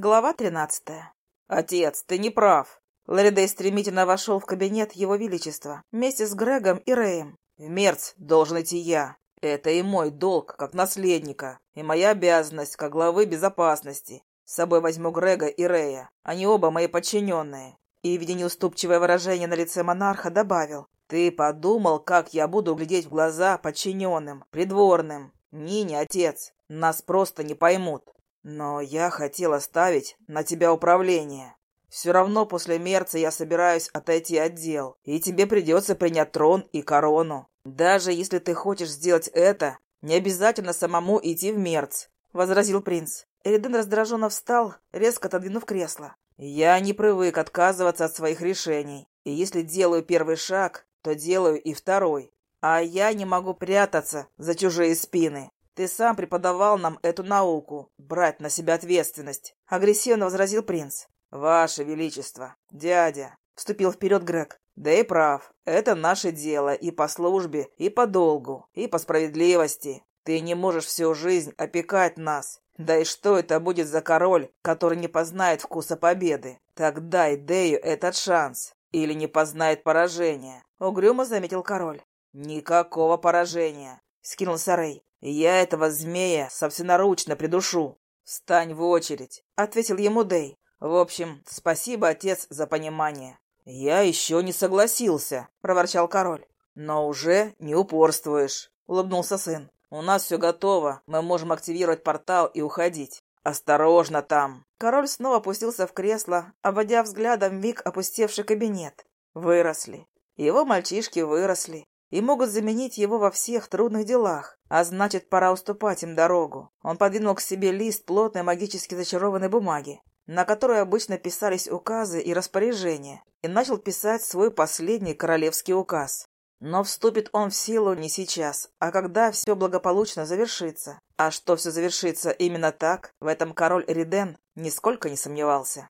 Глава тринадцатая. «Отец, ты не прав!» Ларидей стремительно вошел в кабинет Его Величества вместе с Грегом и Рэем. «В Мерц должен идти я. Это и мой долг, как наследника, и моя обязанность, как главы безопасности. С собой возьму Грега и Рэя. Они оба мои подчиненные». И, видя неуступчивое выражение на лице монарха, добавил. «Ты подумал, как я буду глядеть в глаза подчиненным, придворным? Нине, отец, нас просто не поймут. Но я хотел оставить на тебя управление. Все равно после Мерца я собираюсь отойти от дел, и тебе придется принять трон и корону. Даже если ты хочешь сделать это, не обязательно самому идти в Мерц, — возразил принц. Эриден раздраженно встал, резко отодвинув кресло. «Я не привык отказываться от своих решений, и если делаю первый шаг, то делаю и второй. А я не могу прятаться за чужие спины. Ты сам преподавал нам эту науку, брать на себя ответственность, агрессивно возразил принц. Ваше величество, дядя, вступил вперед Грег. Да и прав, это наше дело и по службе, и по долгу, и по справедливости. Ты не можешь всю жизнь опекать нас. Да и что это будет за король, который не познает вкуса победы? Так дай Дею этот шанс. Или не познает поражения. Угрюмо заметил король. Никакого поражения. Скинулся Рэй. «Я этого змея собственноручно придушу. Встань в очередь», — ответил ему Дэй. «В общем, спасибо, отец, за понимание». «Я еще не согласился», — проворчал король. «Но уже не упорствуешь», — улыбнулся сын. «У нас все готово, мы можем активировать портал и уходить. Осторожно там!» Король снова опустился в кресло, обводя взглядом миг опустевший кабинет. Выросли. Его мальчишки выросли и могут заменить его во всех трудных делах, а значит, пора уступать им дорогу. Он подвинул к себе лист плотной магически зачарованной бумаги, на которой обычно писались указы и распоряжения, и начал писать свой последний королевский указ. Но вступит он в силу не сейчас, а когда все благополучно завершится. А что все завершится именно так, в этом король Риден нисколько не сомневался.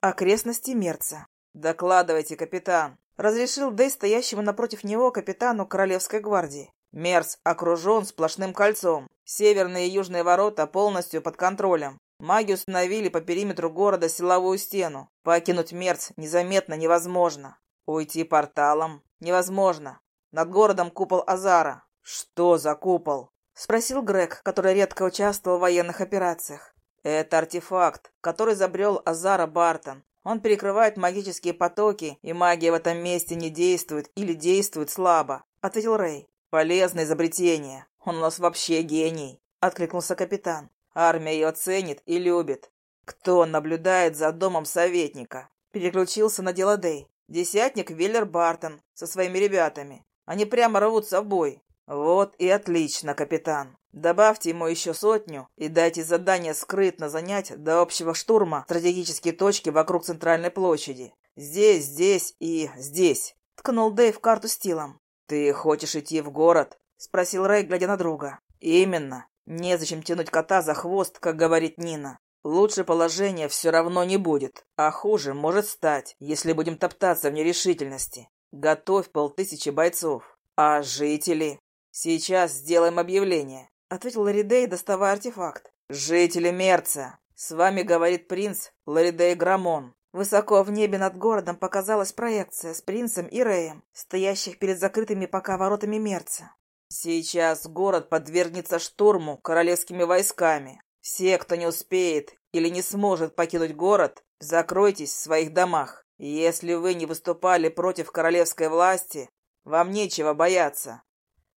Окрестности Мерца. «Докладывайте, капитан», Разрешил Дэй стоящему напротив него капитану Королевской гвардии. Мерс окружен сплошным кольцом. Северные и южные ворота полностью под контролем. Маги установили по периметру города силовую стену. Покинуть Мерц незаметно невозможно. Уйти порталом невозможно. Над городом купол Азара. Что за купол? Спросил Грег, который редко участвовал в военных операциях. Это артефакт, который забрел Азара Бартон. Он перекрывает магические потоки, и магия в этом месте не действует или действует слабо», — ответил Рэй. «Полезное изобретение. Он у нас вообще гений», — откликнулся капитан. «Армия ее ценит и любит. Кто наблюдает за домом советника?» Переключился на дело Дэй. Десятник Виллер Бартон со своими ребятами. Они прямо рвутся в бой. Вот и отлично, капитан. Добавьте ему еще сотню и дайте задание скрытно занять до общего штурма стратегические точки вокруг центральной площади. Здесь, здесь и здесь. Ткнул Дэйв карту стилом. «Ты хочешь идти в город?» — спросил Рэй, глядя на друга. «Именно. Незачем тянуть кота за хвост, как говорит Нина. Лучше положения все равно не будет, а хуже может стать, если будем топтаться в нерешительности. Готовь полтысячи бойцов. А жители? Сейчас сделаем объявление. — ответил Ларидей, доставая артефакт. «Жители Мерца, с вами говорит принц Ларидей Грамон». Высоко в небе над городом показалась проекция с принцем и Рэем, стоящих перед закрытыми пока воротами Мерца. «Сейчас город подвергнется штурму королевскими войсками. Все, кто не успеет или не сможет покинуть город, закройтесь в своих домах. Если вы не выступали против королевской власти, вам нечего бояться.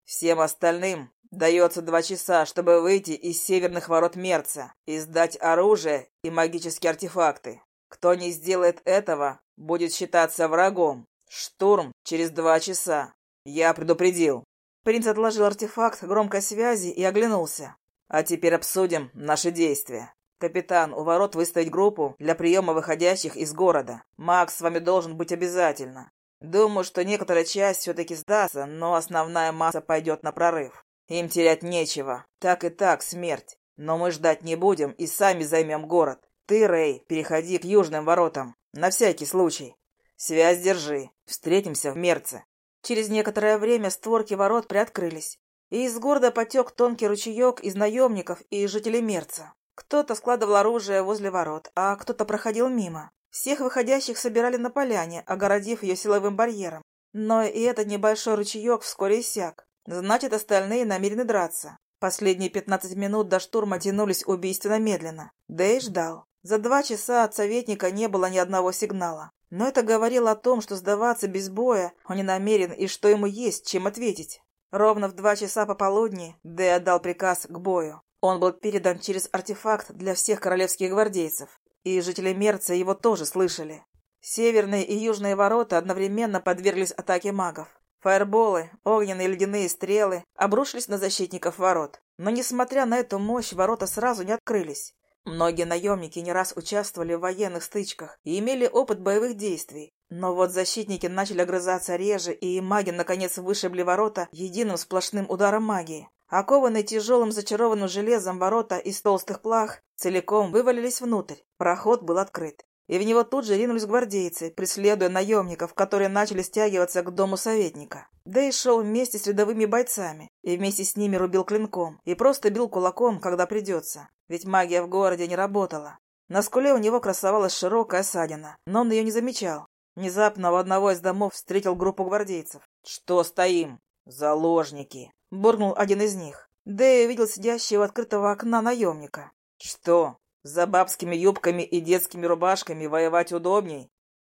Всем остальным Дается два часа, чтобы выйти из северных ворот Мерца и сдать оружие и магические артефакты. Кто не сделает этого, будет считаться врагом. Штурм через два часа. Я предупредил. Принц отложил артефакт громкой связи и оглянулся. А теперь обсудим наши действия. Капитан, у ворот выставить группу для приема выходящих из города. Макс с вами должен быть обязательно. Думаю, что некоторая часть все-таки сдастся, но основная масса пойдет на прорыв. Им терять нечего. Так и так смерть. Но мы ждать не будем и сами займем город. Ты, Рэй, переходи к южным воротам. На всякий случай. Связь держи. Встретимся в Мерце. Через некоторое время створки ворот приоткрылись, и из города потек тонкий ручеек из наемников и жителей Мерца. Кто-то складывал оружие возле ворот, а кто-то проходил мимо. Всех выходящих собирали на поляне, огородив ее силовым барьером. Но и этот небольшой ручеек вскоре иссяк. Значит, остальные намерены драться. Последние пятнадцать минут до штурма тянулись убийственно медленно. Дэй ждал. За два часа от советника не было ни одного сигнала. Но это говорило о том, что сдаваться без боя он не намерен и что ему есть чем ответить. Ровно в два часа пополудни Дэй отдал приказ к бою. Он был передан через артефакт для всех королевских гвардейцев. И жители Мерца его тоже слышали. Северные и южные ворота одновременно подверглись атаке магов. Фаерболы, огненные ледяные стрелы обрушились на защитников ворот. Но, несмотря на эту мощь, ворота сразу не открылись. Многие наемники не раз участвовали в военных стычках и имели опыт боевых действий. Но вот защитники начали огрызаться реже, и маги наконец вышибли ворота единым сплошным ударом магии. Окованные тяжелым зачарованным железом ворота из толстых плах целиком вывалились внутрь. Проход был открыт. И в него тут же ринулись гвардейцы, преследуя наемников, которые начали стягиваться к дому советника. И шел вместе с рядовыми бойцами, и вместе с ними рубил клинком, и просто бил кулаком, когда придется. Ведь магия в городе не работала. На скуле у него красовалась широкая ссадина, но он ее не замечал. Внезапно у одного из домов встретил группу гвардейцев. «Что стоим? Заложники!» — буркнул один из них. Дэй увидел сидящего открытого окна наемника. «Что, за бабскими юбками и детскими рубашками воевать удобней?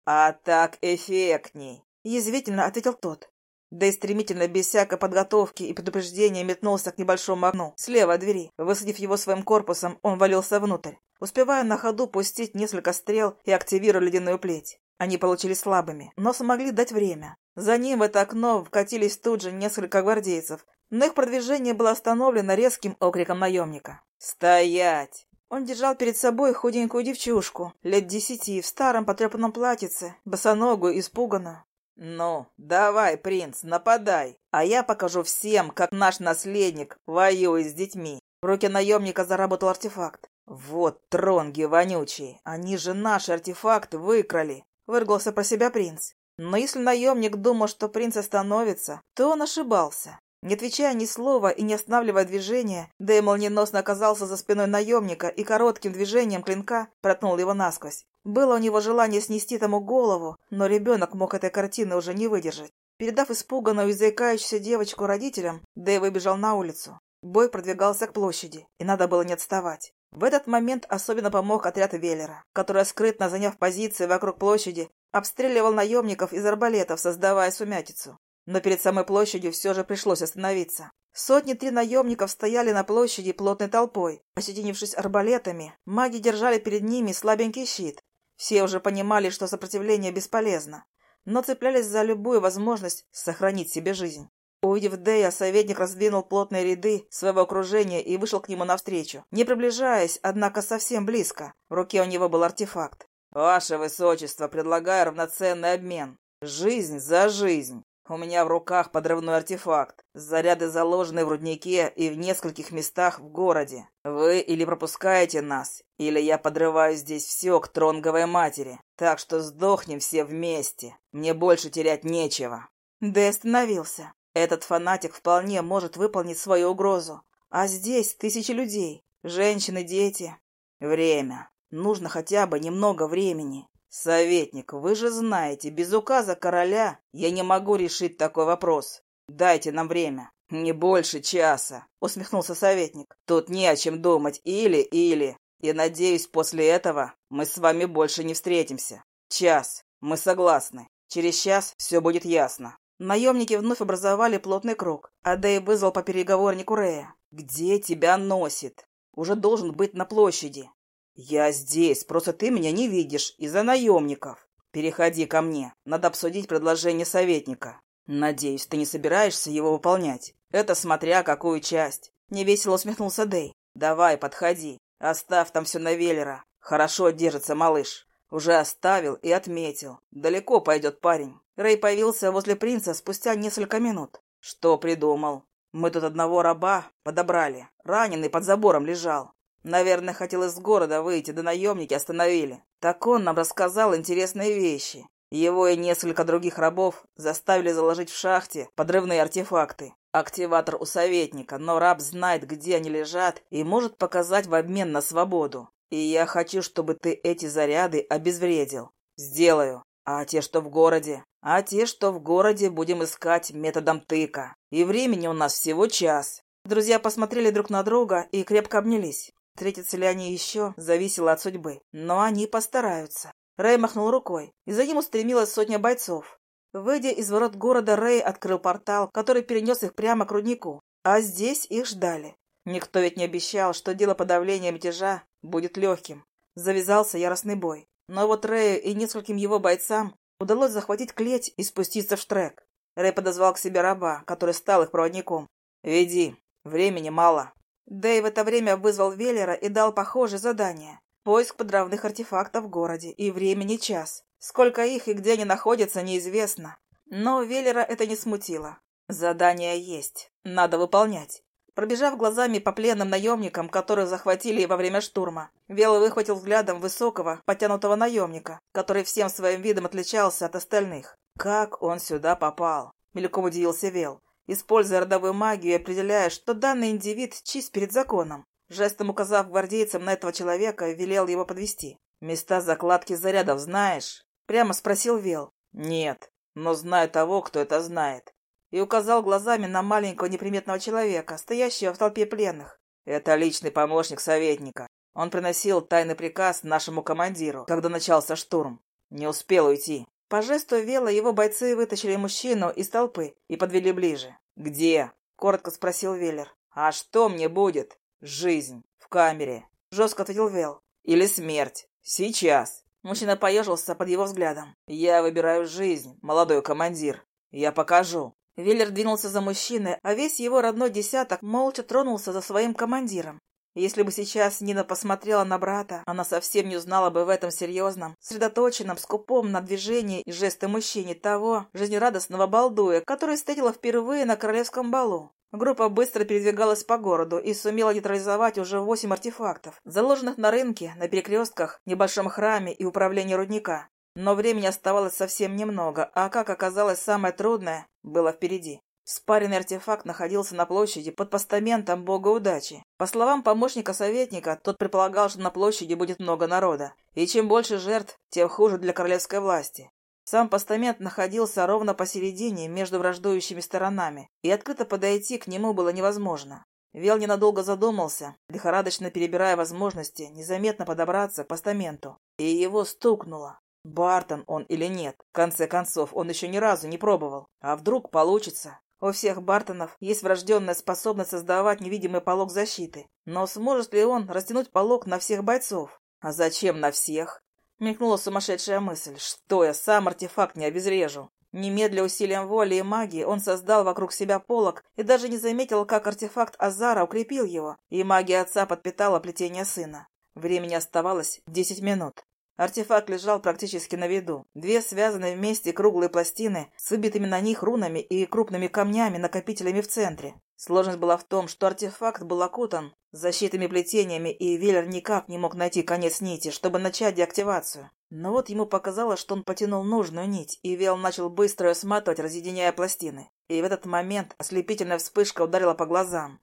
А так эффектней!» — язвительно ответил тот. Да и стремительно, без всякой подготовки и предупреждения, метнулся к небольшому окну, слева от двери. Высадив его своим корпусом, он валился внутрь, успевая на ходу пустить несколько стрел и активируя ледяную плеть. Они получились слабыми, но смогли дать время. За ним в это окно вкатились тут же несколько гвардейцев, но их продвижение было остановлено резким окриком наемника. «Стоять!» Он держал перед собой худенькую девчушку, лет десяти, в старом потрепанном платьице, босоногую, испуганную. «Ну, давай, принц, нападай, а я покажу всем, как наш наследник воюет с детьми». В руке наемника заработал артефакт. «Вот тронги вонючие, они же наши артефакты выкрали», — выругался про себя принц. Но если наемник думал, что принц остановится, то он ошибался. Не отвечая ни слова и не останавливая движения, Дэй молниеносно оказался за спиной наемника и коротким движением клинка проткнул его насквозь. Было у него желание снести тому голову, но ребенок мог этой картины уже не выдержать. Передав испуганную и заикающуюся девочку родителям, Дэй выбежал на улицу. Бой продвигался к площади, и надо было не отставать. В этот момент особенно помог отряд Веллера, который, скрытно заняв позиции вокруг площади, обстреливал наемников из арбалетов, создавая сумятицу. Но перед самой площадью все же пришлось остановиться. Сотни-три наемников стояли на площади плотной толпой. Осетинившись арбалетами, маги держали перед ними слабенький щит. Все уже понимали, что сопротивление бесполезно, но цеплялись за любую возможность сохранить себе жизнь. Увидев Дэя, советник раздвинул плотные ряды своего окружения и вышел к нему навстречу, не приближаясь, однако совсем близко. В руке у него был артефакт. «Ваше Высочество, предлагаю равноценный обмен. Жизнь за жизнь. У меня в руках подрывной артефакт. Заряды заложены в руднике и в нескольких местах в городе. Вы или пропускаете нас, или я подрываю здесь все к тронговой матери. Так что сдохнем все вместе. Мне больше терять нечего. Дэ остановился. Этот фанатик вполне может выполнить свою угрозу. А здесь тысячи людей. Женщины, дети. Время. Нужно хотя бы немного времени. «Советник, вы же знаете, без указа короля я не могу решить такой вопрос. Дайте нам время. Не больше часа», — усмехнулся советник. «Тут не о чем думать. Или-или. И, надеюсь, после этого мы с вами больше не встретимся. Час. Мы согласны. Через час все будет ясно». Наемники вновь образовали плотный круг, а Дэй вызвал по переговорнику Рея. «Где тебя носит? Уже должен быть на площади. «Я здесь, просто ты меня не видишь из-за наемников. Переходи ко мне, надо обсудить предложение советника. Надеюсь, ты не собираешься его выполнять. Это смотря какую часть». Невесело усмехнулся Дэй. «Давай, подходи. Оставь там все на Веллера. Хорошо держится малыш. Уже оставил и отметил. Далеко пойдет парень». Рэй появился возле принца спустя несколько минут. «Что придумал? Мы тут одного раба подобрали. Раненый под забором лежал. Наверное, хотел из города выйти, да наемники остановили. Так он нам рассказал интересные вещи. Его и несколько других рабов заставили заложить в шахте подрывные артефакты. Активатор у советника, но раб знает, где они лежат и может показать в обмен на свободу. И я хочу, чтобы ты эти заряды обезвредил. Сделаю. А те, что в городе? А те, что в городе, будем искать методом тыка. И времени у нас всего час. Друзья посмотрели друг на друга и крепко обнялись. Встретятся ли они еще, зависело от судьбы. Но они постараются. Рэй махнул рукой, и за ним устремилась сотня бойцов. Выйдя из ворот города, Рэй открыл портал, который перенес их прямо к руднику. А здесь их ждали. Никто ведь не обещал, что дело подавления мятежа будет легким. Завязался яростный бой. Но вот Рэю и нескольким его бойцам удалось захватить клеть и спуститься в штрек. Рэй подозвал к себе раба, который стал их проводником. «Веди, времени мало». Дэй в это время вызвал Веллера и дал похожее задание. Поиск подрывных артефактов в городе, и времени час. Сколько их и где они находятся, неизвестно. Но Веллера это не смутило. Задание есть. Надо выполнять. Пробежав глазами по пленным наемникам, которых захватили во время штурма, Вел выхватил взглядом высокого, потянутого наемника, который всем своим видом отличался от остальных. Как он сюда попал? Мельком удивился Вел, используя родовую магию и определяя, что данный индивид чист перед законом. Жестом указав гвардейцам на этого человека, велел его подвести. «Места закладки зарядов знаешь?» Прямо спросил Вел. «Нет, но знаю того, кто это знает». И указал глазами на маленького неприметного человека, стоящего в толпе пленных. «Это личный помощник советника. Он приносил тайный приказ нашему командиру, когда начался штурм. Не успел уйти». По жесту Вела его бойцы вытащили мужчину из толпы и подвели ближе. «Где?» — коротко спросил Веллер. «А что мне будет?» «Жизнь. В камере», — жестко ответил Вел. «Или смерть. Сейчас». Мужчина поежился под его взглядом. «Я выбираю жизнь, молодой командир. Я покажу». Веллер двинулся за мужчиной, а весь его родной десяток молча тронулся за своим командиром. Если бы сейчас Нина посмотрела на брата, она совсем не узнала бы в этом серьезном, сосредоточенном, скупом на движении и жесты мужчине того жизнерадостного балдуя, который встретила впервые на королевском балу. Группа быстро передвигалась по городу и сумела нейтрализовать уже восемь артефактов, заложенных на рынке, на перекрестках, небольшом храме и управлении рудника. Но времени оставалось совсем немного, а, как оказалось, самое трудное было впереди. Спаренный артефакт находился на площади под постаментом бога удачи. По словам помощника-советника, тот предполагал, что на площади будет много народа, и чем больше жертв, тем хуже для королевской власти. Сам постамент находился ровно посередине между враждующими сторонами, и открыто подойти к нему было невозможно. Вел ненадолго задумался, лихорадочно перебирая возможности незаметно подобраться к постаменту, и его стукнуло. Бартон он или нет? В конце концов, он еще ни разу не пробовал. А вдруг получится? У всех Бартонов есть врожденная способность создавать невидимый полог защиты. Но сможет ли он растянуть полог на всех бойцов? А зачем на всех? Мелькнула сумасшедшая мысль. Что я сам артефакт не обезврежу? Немедля усилием воли и магии он создал вокруг себя полог и даже не заметил, как артефакт Азара укрепил его, и магия отца подпитала плетение сына. Времени оставалось десять минут. Артефакт лежал практически на виду. Две связанные вместе круглые пластины с выбитыми на них рунами и крупными камнями-накопителями в центре. Сложность была в том, что артефакт был окутан защитными плетениями, и Веллер никак не мог найти конец нити, чтобы начать деактивацию. Но вот ему показалось, что он потянул нужную нить, и Вел начал быстро ее сматывать, разъединяя пластины. И в этот момент ослепительная вспышка ударила по глазам.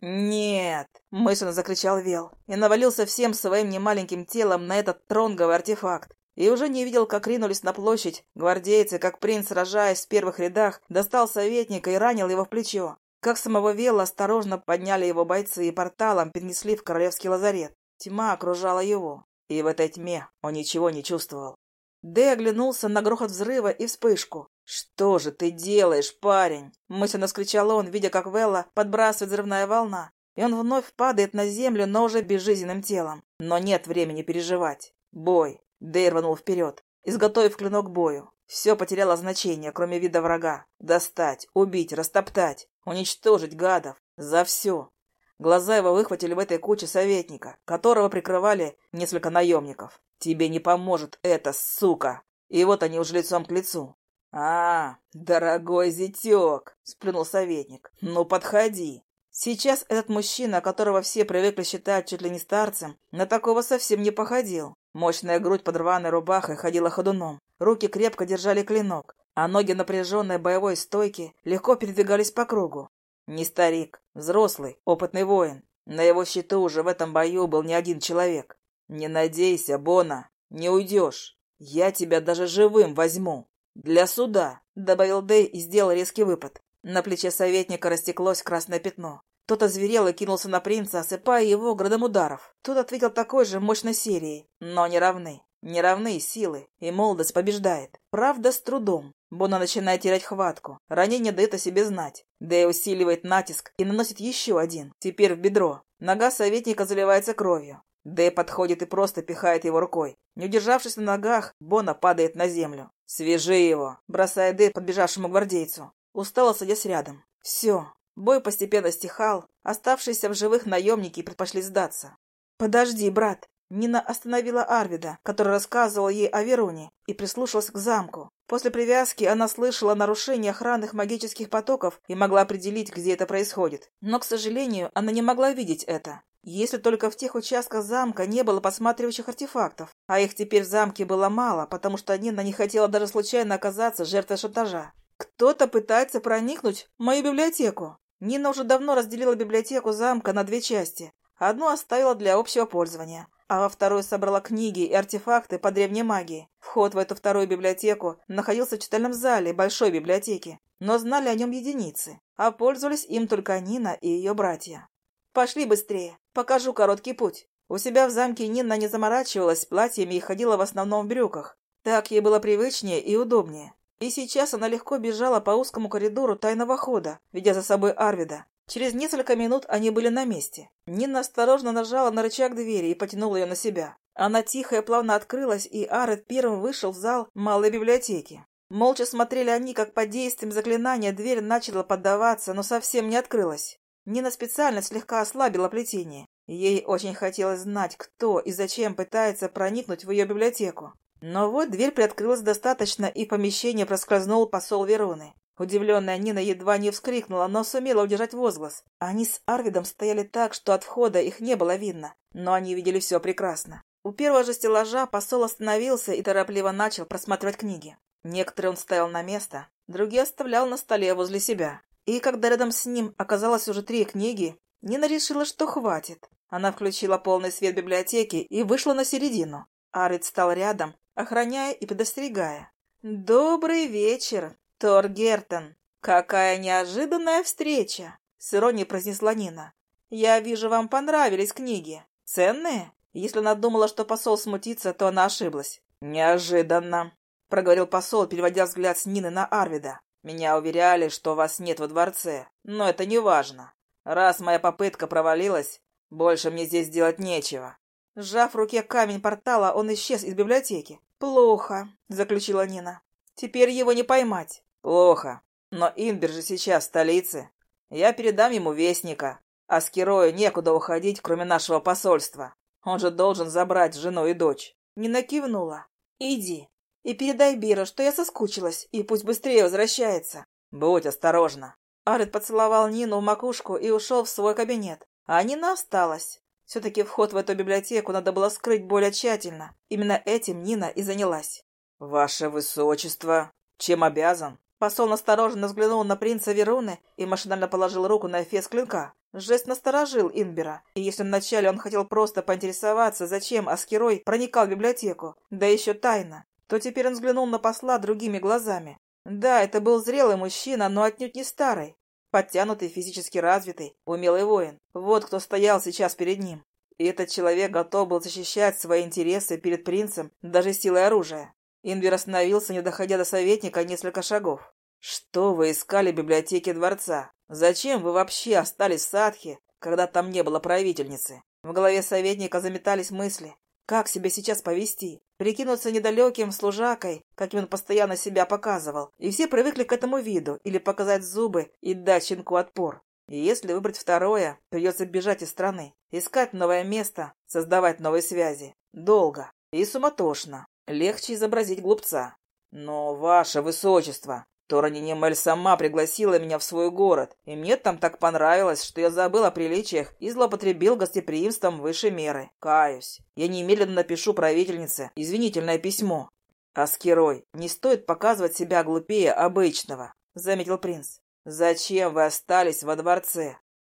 «Нет!» — мысленно закричал Вел и навалился всем своим немаленьким телом на этот тронговый артефакт. И уже не видел, как ринулись на площадь гвардейцы, как принц, сражаясь в первых рядах, достал советника и ранил его в плечо. Как самого Вела осторожно подняли его бойцы и порталом перенесли в королевский лазарет. Тьма окружала его, и в этой тьме он ничего не чувствовал. Дэй оглянулся на грохот взрыва и вспышку. «Что же ты делаешь, парень?» Мысленно скричал он, видя, как Велла подбрасывает взрывная волна. И он вновь падает на землю, но уже безжизненным телом. Но нет времени переживать. Бой. Дэй рванул вперед, изготовив клинок к бою. Все потеряло значение, кроме вида врага. Достать, убить, растоптать, уничтожить гадов. За все. Глаза его выхватили в этой куче советника, которого прикрывали несколько наемников. «Тебе не поможет это, сука!» И вот они уже лицом к лицу. «А, дорогой зятек!» — сплюнул советник. «Ну, подходи!» Сейчас этот мужчина, которого все привыкли считать чуть ли не старцем, на такого совсем не походил. Мощная грудь под рваной рубахой ходила ходуном, руки крепко держали клинок, а ноги напряженной боевой стойки легко передвигались по кругу. Не старик, взрослый, опытный воин. На его счету уже в этом бою был не один человек. Не надейся, Бона, не уйдешь. Я тебя даже живым возьму. Для суда, — добавил Дэй и сделал резкий выпад. На плече советника растеклось красное пятно. Тот озверел и кинулся на принца, осыпая его градом ударов. Тот ответил такой же мощной серией, но не равны. Не равны силы, и молодость побеждает. Правда, с трудом. Бона начинает терять хватку. Ранение дает о себе знать. Дэй усиливает натиск и наносит еще один, теперь в бедро. Нога советника заливается кровью. Дэй подходит и просто пихает его рукой. Не удержавшись на ногах, Бона падает на землю. «Свяжи его!» – бросает Дэй подбежавшему гвардейцу. Устало садясь рядом. Все. Бой постепенно стихал. Оставшиеся в живых наемники предпочли сдаться. «Подожди, брат!» Нина остановила Арвида, который рассказывал ей о Веруне, и прислушалась к замку. После привязки она слышала нарушение охранных магических потоков и могла определить, где это происходит. Но, к сожалению, она не могла видеть это. Если только в тех участках замка не было посматривающих артефактов, а их теперь в замке было мало, потому что Нина не хотела даже случайно оказаться жертвой шантажа. Кто-то пытается проникнуть в мою библиотеку. Нина уже давно разделила библиотеку замка на две части. Одну оставила для общего пользования, а во вторую собрала книги и артефакты по древней магии. Вход в эту вторую библиотеку находился в читальном зале большой библиотеки, но знали о нем единицы, а пользовались им только Нина и ее братья. «Пошли быстрее, покажу короткий путь». У себя в замке Нина не заморачивалась платьями и ходила в основном в брюках. Так ей было привычнее и удобнее. И сейчас она легко бежала по узкому коридору тайного хода, ведя за собой Арвида, Через несколько минут они были на месте. Нина осторожно нажала на рычаг двери и потянула ее на себя. Она тихо и плавно открылась, и Арет первым вышел в зал малой библиотеки. Молча смотрели они, как под действием заклинания дверь начала поддаваться, но совсем не открылась. Нина специально слегка ослабила плетение. Ей очень хотелось знать, кто и зачем пытается проникнуть в ее библиотеку. Но вот дверь приоткрылась достаточно, и в помещение проскользнул посол Вероны. Удивленная Нина едва не вскрикнула, но сумела удержать возглас. Они с Арвидом стояли так, что от входа их не было видно, но они видели все прекрасно. У первого же стеллажа посол остановился и торопливо начал просматривать книги. Некоторые он ставил на место, другие оставлял на столе возле себя. И когда рядом с ним оказалось уже три книги, Нина решила, что хватит. Она включила полный свет библиотеки и вышла на середину. Арвид стал рядом, охраняя и предостерегая. «Добрый вечер!» «Тор Гертон, какая неожиданная встреча!» — с иронией произнесла Нина. «Я вижу, вам понравились книги. Ценные?» Если она думала, что посол смутится, то она ошиблась. «Неожиданно», — проговорил посол, переводя взгляд с Нины на Арвида. «Меня уверяли, что вас нет во дворце, но это не важно. Раз моя попытка провалилась, больше мне здесь делать нечего». Сжав в руке камень портала, он исчез из библиотеки. «Плохо», — заключила Нина. «Теперь его не поймать. Плохо. Но Инбер же сейчас в столице. Я передам ему вестника. А с Кирою некуда уходить, кроме нашего посольства. Он же должен забрать жену и дочь. Не накивнула. Иди. И передай Бира, что я соскучилась, и пусть быстрее возвращается. Будь осторожна. Арит поцеловал Нину в макушку и ушел в свой кабинет. А Нина осталась. Все-таки вход в эту библиотеку надо было скрыть более тщательно. Именно этим Нина и занялась. «Ваше Высочество, чем обязан?» Посол настороженно взглянул на принца Веруны и машинально положил руку на эфес клинка. Жест насторожил Инбера, и если вначале он хотел просто поинтересоваться, зачем Аскерой проникал в библиотеку, да еще тайно, то теперь он взглянул на посла другими глазами. Да, это был зрелый мужчина, но отнюдь не старый. Подтянутый, физически развитый, умелый воин. Вот кто стоял сейчас перед ним. И этот человек готов был защищать свои интересы перед принцем даже силой оружия. Инвер остановился, не доходя до советника, несколько шагов. «Что вы искали в библиотеке дворца? Зачем вы вообще остались в Садхе, когда там не было правительницы?» В голове советника заметались мысли. Как себя сейчас повести? Прикинуться недалеким служакой, каким он постоянно себя показывал. И все привыкли к этому виду, или показать зубы и дать щенку отпор. И если выбрать второе, придется бежать из страны, искать новое место, создавать новые связи. Долго и суматошно. Легче изобразить глупца. Но, ваше высочество, Торани Немель сама пригласила меня в свой город, и мне там так понравилось, что я забыл о приличиях и злоупотребил гостеприимством выше меры. Каюсь. Я немедленно напишу правительнице извинительное письмо. Аскерой, не стоит показывать себя глупее обычного, заметил принц. Зачем вы остались во дворце?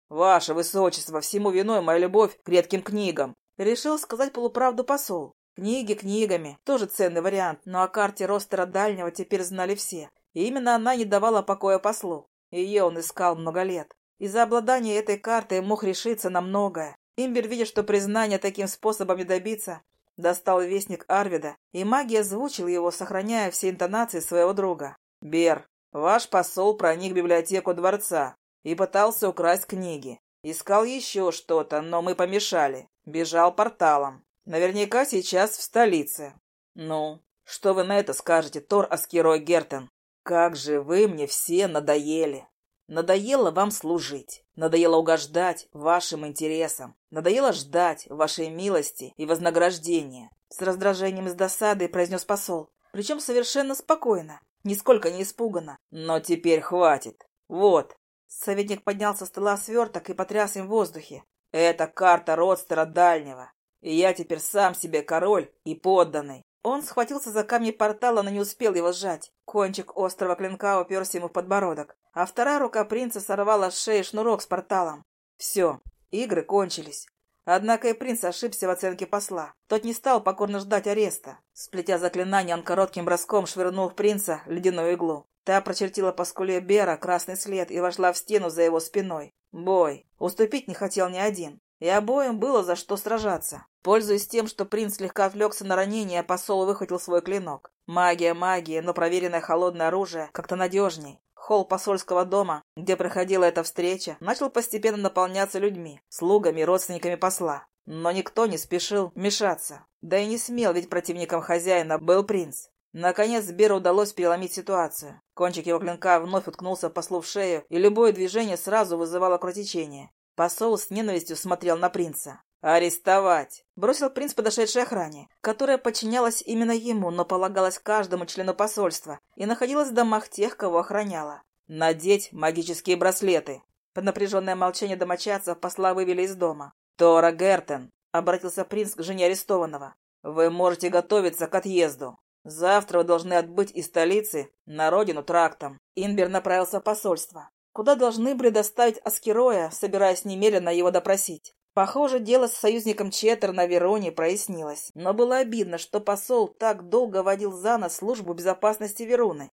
Ваше высочество, всему виной моя любовь к редким книгам. Решил сказать полуправду посол. Книги книгами, тоже ценный вариант, но о карте Ростера Дальнего теперь знали все. И именно она не давала покоя послу. Ее он искал много лет. Из-за обладания этой картой мог решиться на многое. Имбер, видя, что признания таким способом не добиться, достал вестник Арвида, и магия озвучил его, сохраняя все интонации своего друга. «Бер, ваш посол проник в библиотеку дворца и пытался украсть книги. Искал еще что-то, но мы помешали. Бежал порталом. Наверняка сейчас в столице. Ну, что вы на это скажете, Тор Аскерой Гертен? Как же вы мне все надоели. Надоело вам служить. Надоело угождать вашим интересам. Надоело ждать вашей милости и вознаграждения. С раздражением и с досадой произнес посол. Причем совершенно спокойно, нисколько не испуганно. Но теперь хватит. Вот. Советник поднял со стола сверток и потряс им в воздухе. Это карта родстера дальнего. И я теперь сам себе король и подданный. Он схватился за камни портала, но не успел его сжать. Кончик острого клинка уперся ему в подбородок, а вторая рука принца сорвала с шеи шнурок с порталом. Все, игры кончились. Однако и принц ошибся в оценке посла. Тот не стал покорно ждать ареста. Сплетя заклинание, он коротким броском швырнул в принца ледяную иглу. Та прочертила по скуле Бера красный след и вошла в стену за его спиной. Бой. Уступить не хотел ни один. И обоим было за что сражаться. Пользуясь тем, что принц слегка отвлекся на ранение, посол выхватил свой клинок. Магия, магия, но проверенное холодное оружие как-то надежней. Холл посольского дома, где проходила эта встреча, начал постепенно наполняться людьми, слугами и родственниками посла. Но никто не спешил мешаться. Да и не смел, ведь противником хозяина был принц. Наконец Беру удалось переломить ситуацию. Кончик его клинка вновь уткнулся послу в шею, и любое движение сразу вызывало кровотечение. Посол с ненавистью смотрел на принца. «Арестовать!» — бросил принц подошедшей охране, которая подчинялась именно ему, но полагалась каждому члену посольства и находилась в домах тех, кого охраняла. «Надеть магические браслеты!» Под напряженное молчание домочадцев посла вывели из дома. «Тора Гертен!» — обратился принц к жене арестованного. «Вы можете готовиться к отъезду. Завтра вы должны отбыть из столицы на родину трактом». Инбер направился в посольство куда должны были доставить Аскероя, собираясь немедленно его допросить. Похоже, дело с союзником Четтер на Вероне прояснилось, но было обидно, что посол так долго водил за нос службу безопасности Вероны.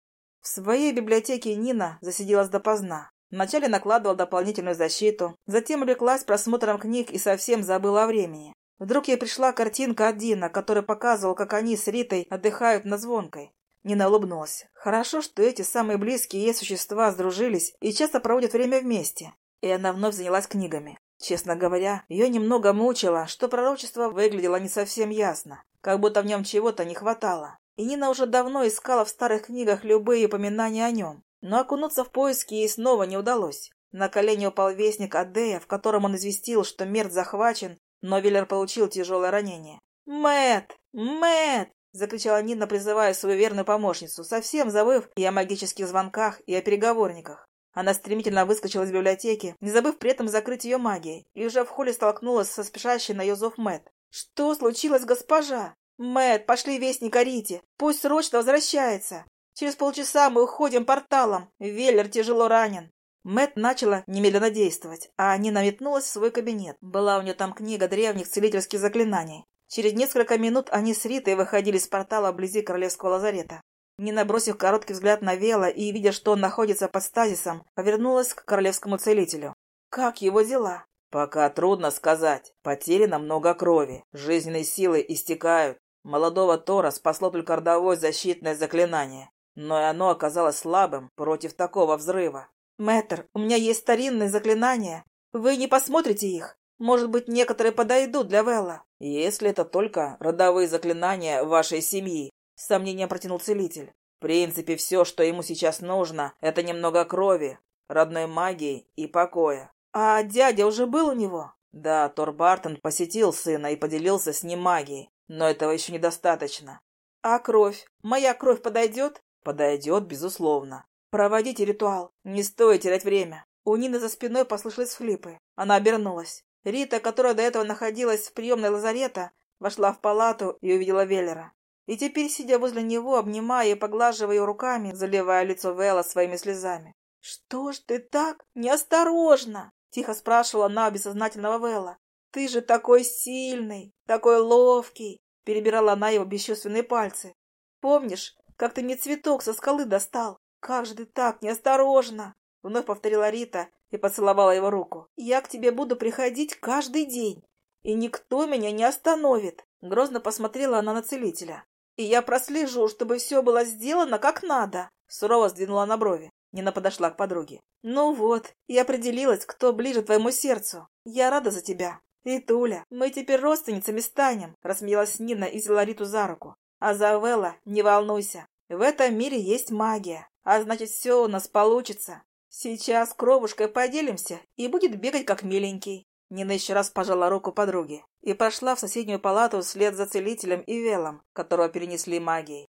В своей библиотеке Нина засиделась допоздна. Вначале накладывала дополнительную защиту, затем увлеклась просмотром книг и совсем забыла о времени. Вдруг ей пришла картинка от Дина, который показывал, как они с Ритой отдыхают на Звонкой. Нина улыбнулась. Хорошо, что эти самые близкие ей существа сдружились и часто проводят время вместе. И она вновь занялась книгами. Честно говоря, ее немного мучило, что пророчество выглядело не совсем ясно, как будто в нем чего-то не хватало. И Нина уже давно искала в старых книгах любые упоминания о нем. Но окунуться в поиски ей снова не удалось. На колени упал вестник Адея, в котором он известил, что Мерт захвачен, но Виллер получил тяжелое ранение. Мэт, Мэт! закричала Нина, призывая свою верную помощницу, совсем забыв и о магических звонках, и о переговорниках. Она стремительно выскочила из библиотеки, не забыв при этом закрыть ее магией, и уже в холле столкнулась со спешащей на ее зов Мэтт. «Что случилось, госпожа?» «Мэтт, пошли вестника Рите. Пусть срочно возвращается. Через полчаса мы уходим порталом. Веллер тяжело ранен». Мэтт начала немедленно действовать, а Нина метнулась в свой кабинет. Была у нее там книга древних целительских заклинаний. Через несколько минут они с Ритой выходили из портала вблизи королевского лазарета. Нина, бросив короткий взгляд на Вела и, видя, что он находится под стазисом, повернулась к королевскому целителю. «Как его дела?» «Пока трудно сказать. Потеряно много крови. Жизненные силы истекают. Молодого Тора спасло только родовое защитное заклинание. Но и оно оказалось слабым против такого взрыва. «Мэтр, у меня есть старинные заклинания. Вы не посмотрите их? Может быть, некоторые подойдут для Велла?» «Если это только родовые заклинания вашей семьи», — с сомнением протянул целитель. «В принципе, все, что ему сейчас нужно, это немного крови, родной магии и покоя». «А дядя уже был у него?» «Да, Тор Бартон посетил сына и поделился с ним магией, но этого еще недостаточно». «А кровь? Моя кровь подойдет?» «Подойдет, безусловно». «Проводите ритуал. Не стоит терять время». У Нины за спиной послышались флипы. Она обернулась. Рита, которая до этого находилась в приемной лазарета, вошла в палату и увидела Веллера. И теперь, сидя возле него, обнимая и поглаживая ее руками, заливая лицо Вэлла своими слезами. «Что ж ты так неосторожно?» — тихо спрашивала она бессознательного Вэлла. «Ты же такой сильный, такой ловкий!» — перебирала она его бесчувственные пальцы. «Помнишь, как ты мне цветок со скалы достал? Как же ты так неосторожно!» — вновь повторила Рита и поцеловала его руку. «Я к тебе буду приходить каждый день, и никто меня не остановит!» Грозно посмотрела она на целителя. «И я прослежу, чтобы все было сделано как надо!» Сурово сдвинула на брови. Нина подошла к подруге. «Ну вот, и определилась, кто ближе твоему сердцу. Я рада за тебя. Ритуля, мы теперь родственницами станем», — рассмеялась Нина и взяла Риту за руку. «А за не волнуйся. В этом мире есть магия, а значит, все у нас получится. Сейчас кровушкой поделимся и будет бегать как миленький». Нина еще раз пожала руку подруге и прошла в соседнюю палату вслед за целителем и велом, которого перенесли магией.